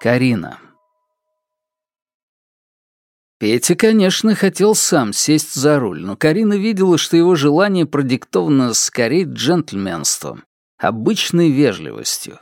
Карина. Петя, конечно, хотел сам сесть за руль, но Карина видела, что его желание продиктовано скорее джентльменством, обычной вежливостью.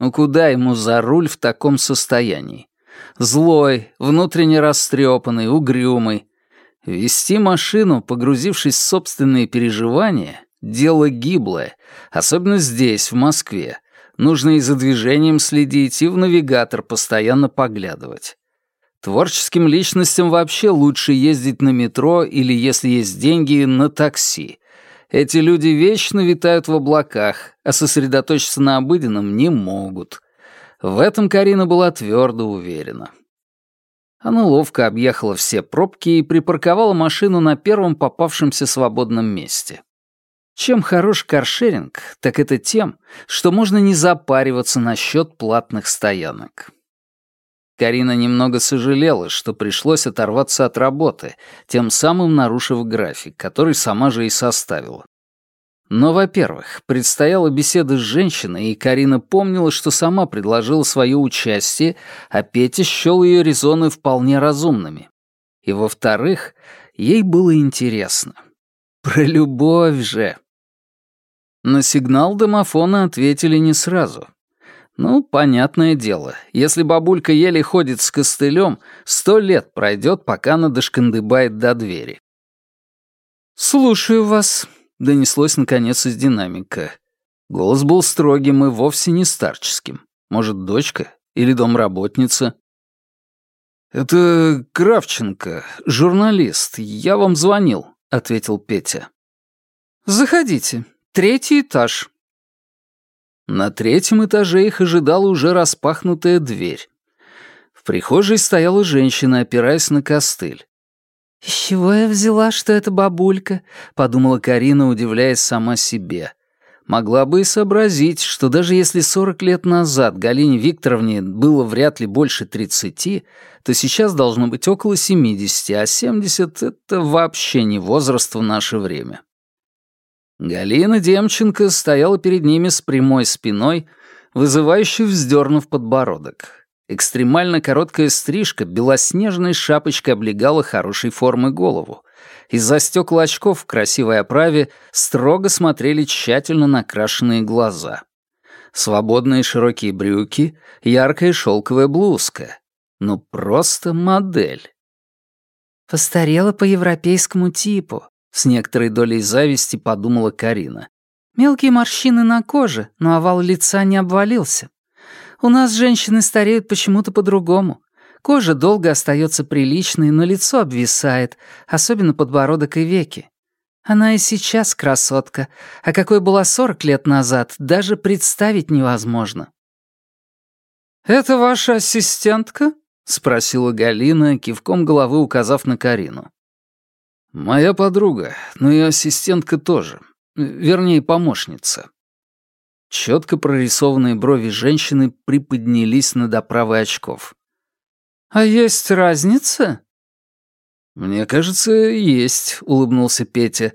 Ну куда ему за руль в таком состоянии? Злой, внутренне растрепанный, угрюмый. Вести машину, погрузившись в собственные переживания, дело гиблое, особенно здесь, в Москве. Нужно и за движением следить, и в навигатор постоянно поглядывать. Творческим личностям вообще лучше ездить на метро или, если есть деньги, на такси. Эти люди вечно витают в облаках, а сосредоточиться на обыденном не могут. В этом Карина была твердо уверена. Она ловко объехала все пробки и припарковала машину на первом попавшемся свободном месте. Чем хорош каршеринг, так это тем, что можно не запариваться насчет платных стоянок. Карина немного сожалела, что пришлось оторваться от работы, тем самым нарушив график, который сама же и составила. Но, во-первых, предстояла беседа с женщиной, и Карина помнила, что сама предложила свое участие, а Петя счел ее резоны вполне разумными. И, во-вторых, ей было интересно. Про любовь же. На сигнал домофона ответили не сразу. Ну, понятное дело, если бабулька еле ходит с костылем, сто лет пройдет, пока она дошкандыбает до двери. «Слушаю вас», — донеслось наконец из динамика. Голос был строгим и вовсе не старческим. Может, дочка или домработница? «Это Кравченко, журналист. Я вам звонил», — ответил Петя. «Заходите», Третий этаж». На третьем этаже их ожидала уже распахнутая дверь. В прихожей стояла женщина, опираясь на костыль. «Из чего я взяла, что это бабулька?» — подумала Карина, удивляясь сама себе. Могла бы и сообразить, что даже если 40 лет назад Галине Викторовне было вряд ли больше 30, то сейчас должно быть около 70, а 70 — это вообще не возраст в наше время. Галина Демченко стояла перед ними с прямой спиной, вызывающе вздернув подбородок. Экстремально короткая стрижка белоснежной шапочкой облегала хорошей формы голову. Из-за стекла очков в красивой оправе строго смотрели тщательно накрашенные глаза. Свободные широкие брюки, яркая шелковая блузка. Ну, просто модель. «Постарела по европейскому типу», с некоторой долей зависти подумала Карина. Мелкие морщины на коже, но овал лица не обвалился. У нас женщины стареют почему-то по-другому. Кожа долго остается приличной, но лицо обвисает, особенно подбородок и веки. Она и сейчас красотка, а какой была сорок лет назад, даже представить невозможно. «Это ваша ассистентка?» — спросила Галина, кивком головы указав на Карину. «Моя подруга, но и ассистентка тоже. Вернее, помощница». Четко прорисованные брови женщины приподнялись над оправой очков. «А есть разница?» «Мне кажется, есть», — улыбнулся Петя.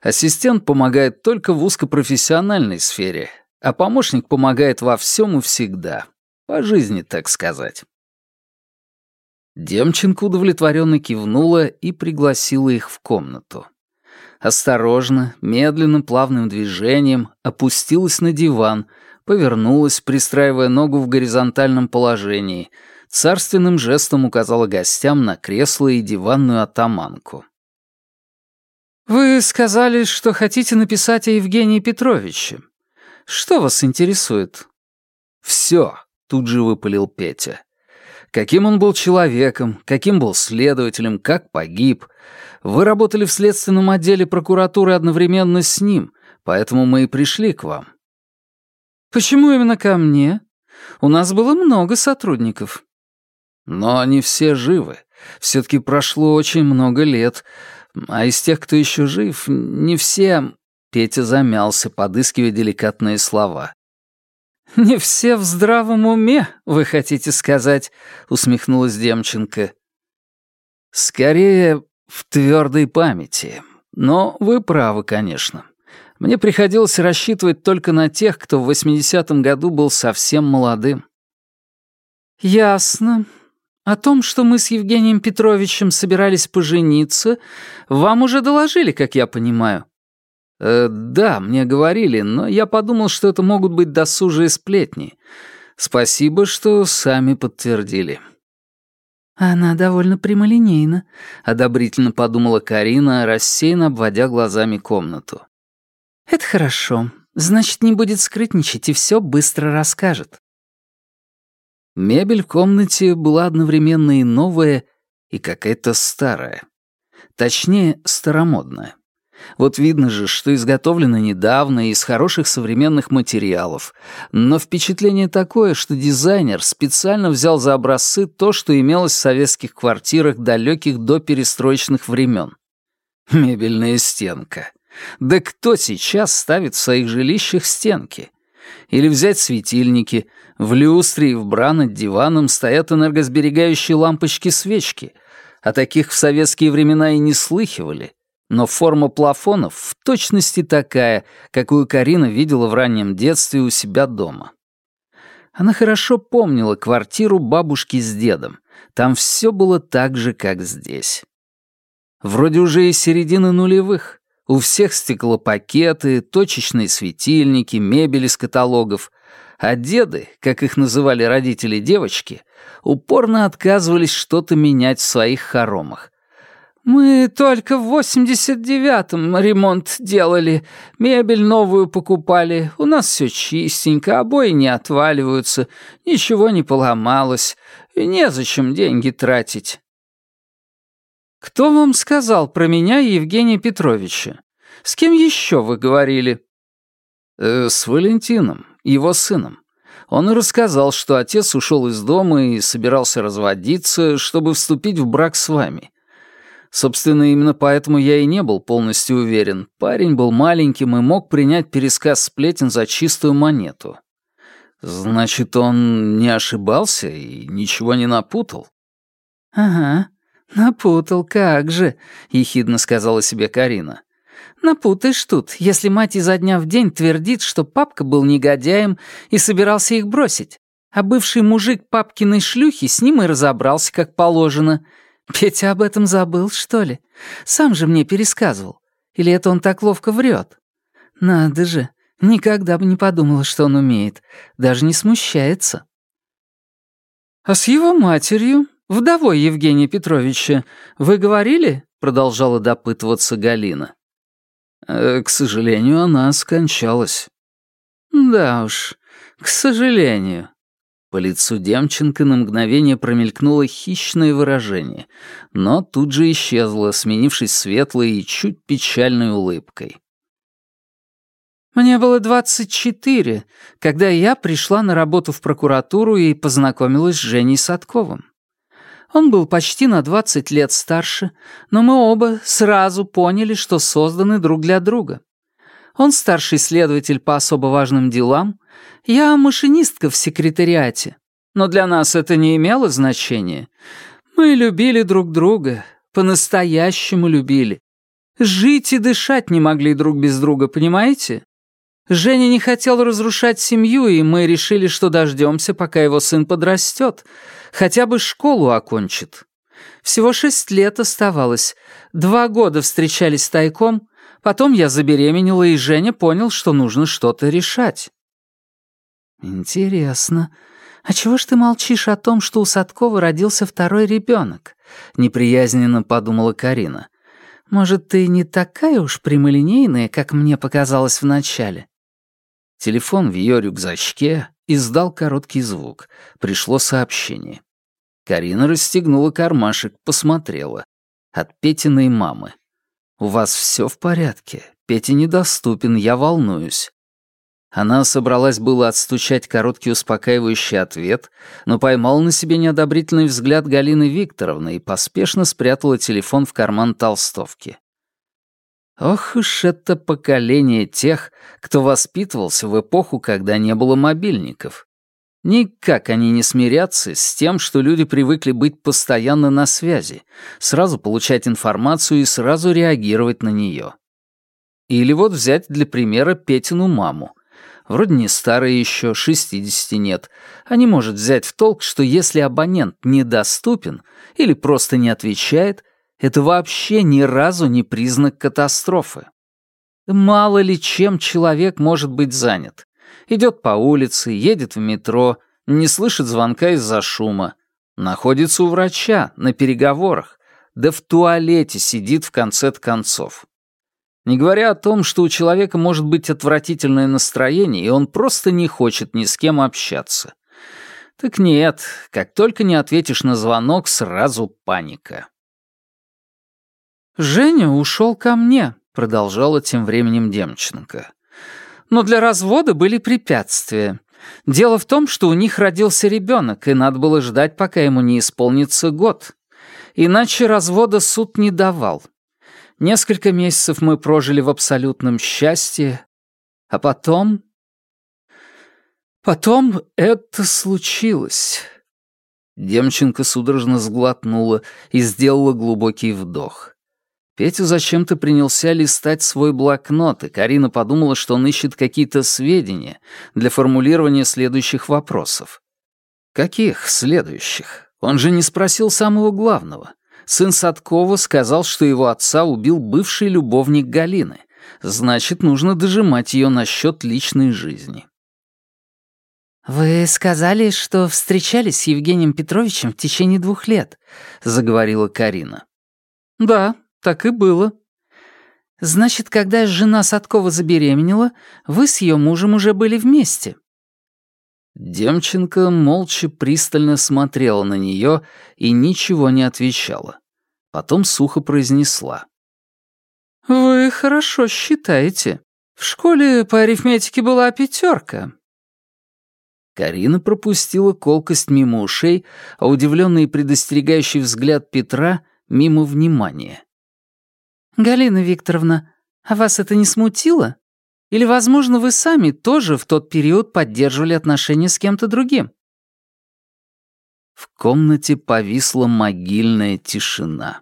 «Ассистент помогает только в узкопрофессиональной сфере, а помощник помогает во всем и всегда. По жизни, так сказать». Демченко удовлетворенно кивнула и пригласила их в комнату. Осторожно, медленным плавным движением опустилась на диван, повернулась, пристраивая ногу в горизонтальном положении, царственным жестом указала гостям на кресло и диванную атаманку. «Вы сказали, что хотите написать о Евгении Петровиче. Что вас интересует?» «Все», — тут же выпалил Петя. Каким он был человеком, каким был следователем, как погиб. Вы работали в следственном отделе прокуратуры одновременно с ним, поэтому мы и пришли к вам». «Почему именно ко мне? У нас было много сотрудников». «Но они все живы. Все-таки прошло очень много лет. А из тех, кто еще жив, не все...» Петя замялся, подыскивая деликатные слова. «Не все в здравом уме, вы хотите сказать», — усмехнулась Демченко. «Скорее, в твердой памяти. Но вы правы, конечно. Мне приходилось рассчитывать только на тех, кто в 80-м году был совсем молодым». «Ясно. О том, что мы с Евгением Петровичем собирались пожениться, вам уже доложили, как я понимаю». «Э, «Да, мне говорили, но я подумал, что это могут быть досужие сплетни. Спасибо, что сами подтвердили». «Она довольно прямолинейна», — одобрительно подумала Карина, рассеянно обводя глазами комнату. «Это хорошо. Значит, не будет скрытничать и все быстро расскажет». Мебель в комнате была одновременно и новая, и какая-то старая. Точнее, старомодная. Вот видно же, что изготовлено недавно и из хороших современных материалов. Но впечатление такое, что дизайнер специально взял за образцы то, что имелось в советских квартирах далеких до перестроечных времен. Мебельная стенка. Да кто сейчас ставит в своих жилищах стенки? Или взять светильники. В люстре и в бра над диваном стоят энергосберегающие лампочки-свечки. А таких в советские времена и не слыхивали но форма плафонов в точности такая, какую Карина видела в раннем детстве у себя дома. Она хорошо помнила квартиру бабушки с дедом. Там все было так же, как здесь. Вроде уже и середины нулевых. У всех стеклопакеты, точечные светильники, мебель из каталогов. А деды, как их называли родители девочки, упорно отказывались что-то менять в своих хоромах, «Мы только в восемьдесят девятом ремонт делали, мебель новую покупали, у нас все чистенько, обои не отваливаются, ничего не поломалось, и незачем деньги тратить». «Кто вам сказал про меня и Евгения Петровича? С кем еще вы говорили?» э, «С Валентином, его сыном. Он рассказал, что отец ушел из дома и собирался разводиться, чтобы вступить в брак с вами». Собственно, именно поэтому я и не был полностью уверен. Парень был маленьким и мог принять пересказ сплетен за чистую монету. Значит, он не ошибался и ничего не напутал? «Ага, напутал, как же», — ехидно сказала себе Карина. «Напутаешь тут, если мать изо дня в день твердит, что папка был негодяем и собирался их бросить, а бывший мужик папкиной шлюхи с ним и разобрался, как положено». Петя об этом забыл, что ли? Сам же мне пересказывал. Или это он так ловко врет? Надо же, никогда бы не подумала, что он умеет. Даже не смущается. «А с его матерью, вдовой Евгения Петровича, вы говорили?» Продолжала допытываться Галина. «Э, «К сожалению, она скончалась». «Да уж, к сожалению», по лицу Демченко на мгновение промелькнуло хищное выражение, но тут же исчезло, сменившись светлой и чуть печальной улыбкой. «Мне было двадцать четыре, когда я пришла на работу в прокуратуру и познакомилась с Женей Садковым. Он был почти на двадцать лет старше, но мы оба сразу поняли, что созданы друг для друга. Он старший следователь по особо важным делам, я машинистка в секретариате. Но для нас это не имело значения. Мы любили друг друга, по-настоящему любили. Жить и дышать не могли друг без друга, понимаете? Женя не хотел разрушать семью, и мы решили, что дождемся, пока его сын подрастет, хотя бы школу окончит. Всего шесть лет оставалось. Два года встречались тайком, потом я забеременела, и Женя понял, что нужно что-то решать. «Интересно. А чего ж ты молчишь о том, что у Садкова родился второй ребенок? неприязненно подумала Карина. «Может, ты не такая уж прямолинейная, как мне показалось вначале?» Телефон в ее рюкзачке издал короткий звук. Пришло сообщение. Карина расстегнула кармашек, посмотрела. От Петиной мамы. «У вас все в порядке? Петя недоступен, я волнуюсь. Она собралась было отстучать короткий успокаивающий ответ, но поймала на себе неодобрительный взгляд Галины Викторовны и поспешно спрятала телефон в карман толстовки. Ох уж это поколение тех, кто воспитывался в эпоху, когда не было мобильников. Никак они не смирятся с тем, что люди привыкли быть постоянно на связи, сразу получать информацию и сразу реагировать на нее. Или вот взять для примера Петину маму — Вроде не старая еще, 60 нет, а не может взять в толк, что если абонент недоступен или просто не отвечает, это вообще ни разу не признак катастрофы. Мало ли чем человек может быть занят. Идет по улице, едет в метро, не слышит звонка из-за шума, находится у врача, на переговорах, да в туалете сидит в конце концов. Не говоря о том, что у человека может быть отвратительное настроение, и он просто не хочет ни с кем общаться. Так нет, как только не ответишь на звонок, сразу паника. «Женя ушел ко мне», — продолжала тем временем Демченко. «Но для развода были препятствия. Дело в том, что у них родился ребенок, и надо было ждать, пока ему не исполнится год. Иначе развода суд не давал. Несколько месяцев мы прожили в абсолютном счастье, а потом... Потом это случилось. Демченко судорожно сглотнула и сделала глубокий вдох. Петя зачем-то принялся листать свой блокнот, и Карина подумала, что он ищет какие-то сведения для формулирования следующих вопросов. Каких следующих? Он же не спросил самого главного. Сын Садкова сказал, что его отца убил бывший любовник Галины. Значит, нужно дожимать ее насчет личной жизни. «Вы сказали, что встречались с Евгением Петровичем в течение двух лет», — заговорила Карина. «Да, так и было». «Значит, когда жена Садкова забеременела, вы с ее мужем уже были вместе?» Демченко молча пристально смотрела на нее и ничего не отвечала. Потом сухо произнесла. «Вы хорошо считаете. В школе по арифметике была пятерка». Карина пропустила колкость мимо ушей, а удивленный и предостерегающий взгляд Петра — мимо внимания. «Галина Викторовна, а вас это не смутило? Или, возможно, вы сами тоже в тот период поддерживали отношения с кем-то другим?» В комнате повисла могильная тишина.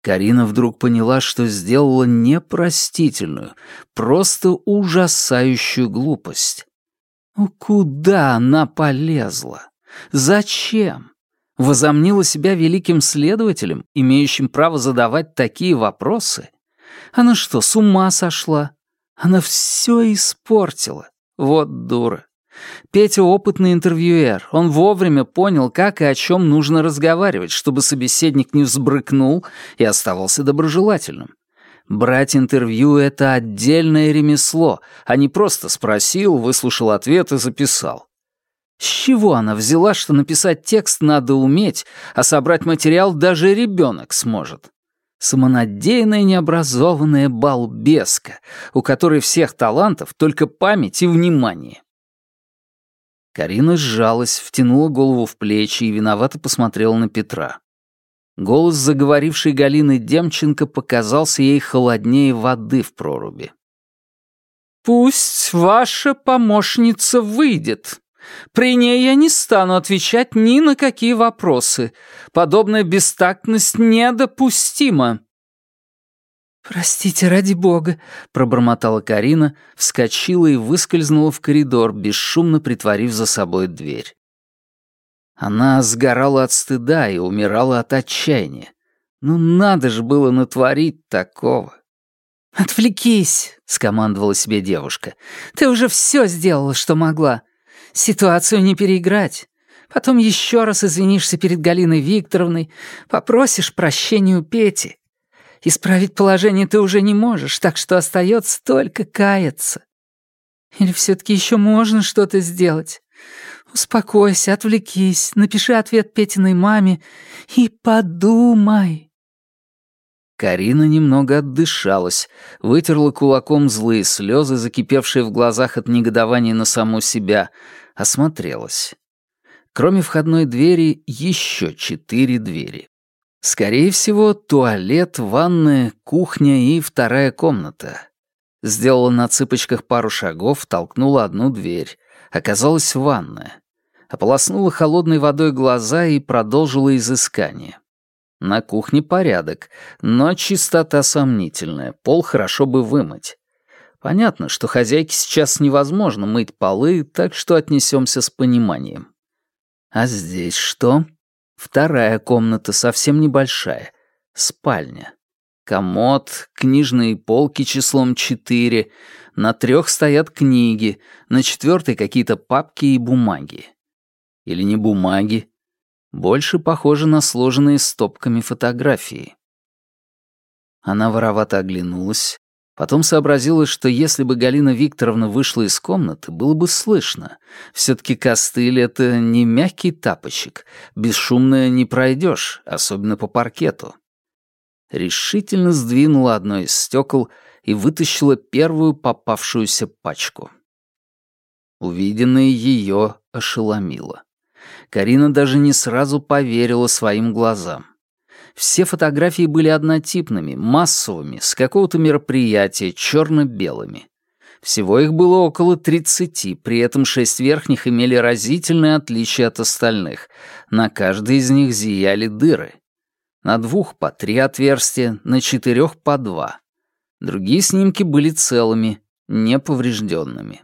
Карина вдруг поняла, что сделала непростительную, просто ужасающую глупость. Куда она полезла? Зачем? Возомнила себя великим следователем, имеющим право задавать такие вопросы? Она что, с ума сошла? Она все испортила. Вот дура. Петя опытный интервьюер. Он вовремя понял, как и о чем нужно разговаривать, чтобы собеседник не взбрыкнул и оставался доброжелательным. Брать интервью — это отдельное ремесло, а не просто спросил, выслушал ответ и записал. С чего она взяла, что написать текст надо уметь, а собрать материал даже ребенок сможет? Самонадеянная необразованная балбеска, у которой всех талантов только память и внимание. Карина сжалась, втянула голову в плечи и виновато посмотрела на Петра. Голос заговорившей Галины Демченко показался ей холоднее воды в проруби. «Пусть ваша помощница выйдет. При ней я не стану отвечать ни на какие вопросы. Подобная бестактность недопустима». «Простите, ради бога», — пробормотала Карина, вскочила и выскользнула в коридор, бесшумно притворив за собой дверь. Она сгорала от стыда и умирала от отчаяния. Ну надо же было натворить такого. «Отвлекись», — скомандовала себе девушка. «Ты уже все сделала, что могла. Ситуацию не переиграть. Потом еще раз извинишься перед Галиной Викторовной, попросишь прощения у Пети. Исправить положение ты уже не можешь, так что остается только каяться. Или все-таки еще можно что-то сделать? Успокойся, отвлекись, напиши ответ Петиной маме и подумай. Карина немного отдышалась, вытерла кулаком злые слезы, закипевшие в глазах от негодования на саму себя, осмотрелась. Кроме входной двери, еще четыре двери. Скорее всего, туалет, ванная, кухня и вторая комната. Сделала на цыпочках пару шагов, толкнула одну дверь. Оказалась ванная. Ополоснула холодной водой глаза и продолжила изыскание. На кухне порядок, но чистота сомнительная, пол хорошо бы вымыть. Понятно, что хозяйке сейчас невозможно мыть полы, так что отнесемся с пониманием. А здесь что? Вторая комната, совсем небольшая. Спальня. Комод, книжные полки числом четыре. На трех стоят книги, на четвертой какие-то папки и бумаги. Или не бумаги. Больше похоже на сложенные стопками фотографии. Она воровато оглянулась, Потом сообразила, что если бы Галина Викторовна вышла из комнаты, было бы слышно. Все-таки костыль — это не мягкий тапочек. Бесшумно не пройдешь, особенно по паркету. Решительно сдвинула одно из стекол и вытащила первую попавшуюся пачку. Увиденное ее ошеломило. Карина даже не сразу поверила своим глазам. Все фотографии были однотипными, массовыми, с какого-то мероприятия, черно-белыми. Всего их было около 30, при этом шесть верхних имели разительное отличие от остальных. На каждой из них зияли дыры. На двух по три отверстия, на четырех по два. Другие снимки были целыми, неповрежденными.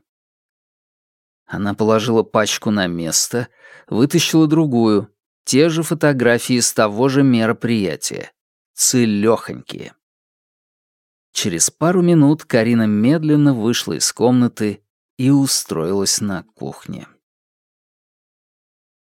Она положила пачку на место, вытащила другую, те же фотографии с того же мероприятия. Целёхонькие. Через пару минут Карина медленно вышла из комнаты и устроилась на кухне.